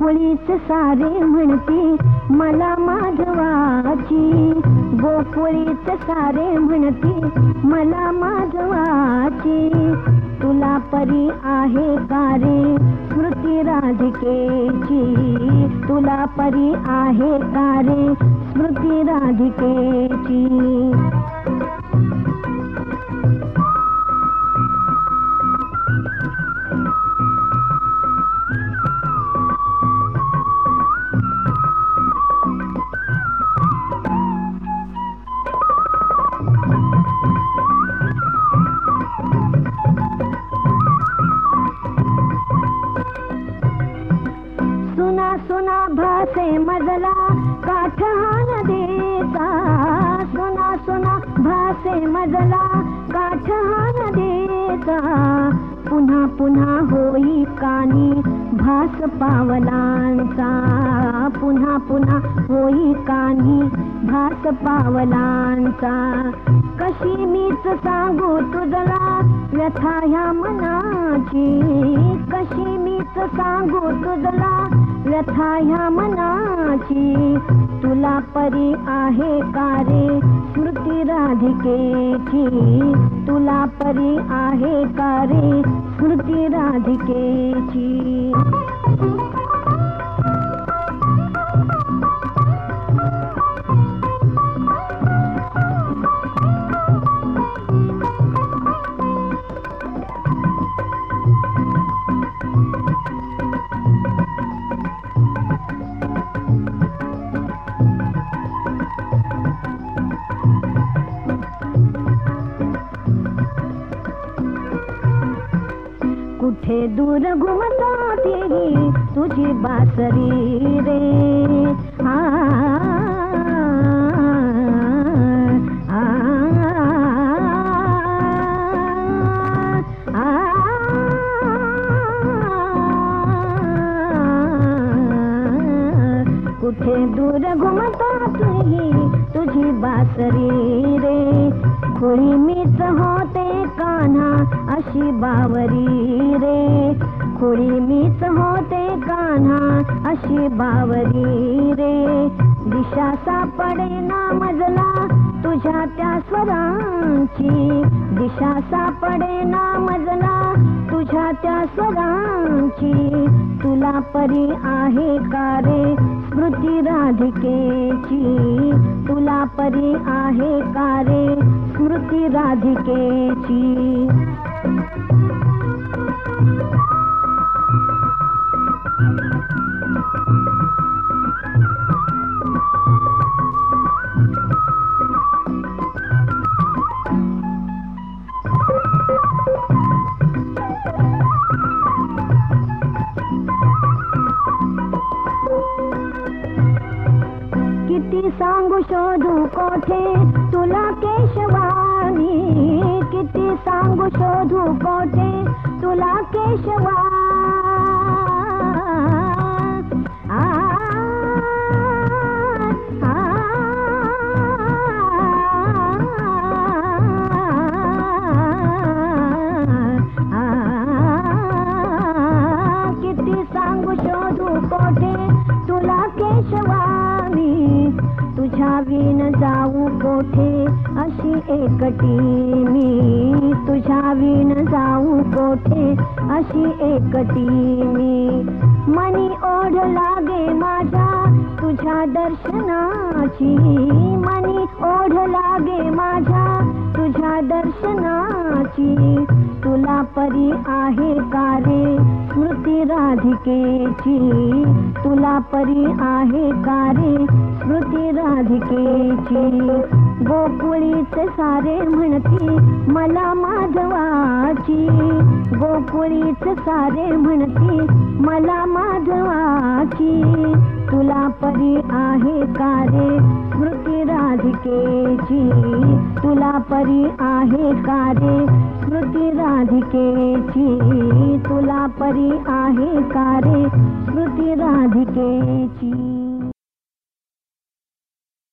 गोकुळीच सारे म्हणते मला माधवाची गोकुळीच सारे म्हणते मला माधवाची तुला परी आहे का रे स्मृती राधिकेची? तुला परी आहे का रे स्मृती राधिकेची? सुना मजला काठ देता. सुना सुना भासे मजला काठ देता. पुन्हा पुन्हा होई कानी भास पावलांचा. पुन्हा पुन्हा होई कानी भास पावलांचा. कशी मीच सांगू तुझला व्यथा ह्या मनाची? कशी मीच सांगू तुझला व्यथा ह्या मनाची. तुला परी आहे का रे? स्मृती राधिकेची. तुला परी आहे का रे? स्मृती राधिकेची. कुठे दूर घुमता तेरी तुझी बासरी रे आ, कुठे दूर घुमता तुझी तुझी बासरी रे खुळी मीच हो अशी बावरी रे. खुळी मीच होते कान्हा अशी बावरी रे. दिशा सापडे ना मजला तुझ्या त्या स्वरांची. दिशा सापडे ना मजला तुझ्या त्या स्वरांची. तुला परी आहे का रे स्मृती राधिकेची? तुला परी आहे का रे स्मृती राधिकेची? शोधू कोठे? तुला केशवानी किती सांगू शोधू कोठे? तुला केशवा कोठे अशी एकटी मी. तुझ्या विण जाऊ कोठे? अशी एकटी मी. मनी ओढ लागे माझ्या तुझ्या दर्शनाची. मनी ओढ लागे माझ्या तुझ्या दर्शनाची. परी आहे का रे? स्मृती राधिकेची. तुला परी आहे का रे? स्मृती राधिकेची. गोकुळीचे सारे म्हणती मला माधवाची. गोकुळीचे सारे म्हणती मला माधवाची. तुला परी आहे का रे? स्मृती राधिकेची. तुला परी आहे का रे? स्मृती राधिकेची. तुला परी आहे का रे? स्मृती राधिकेची.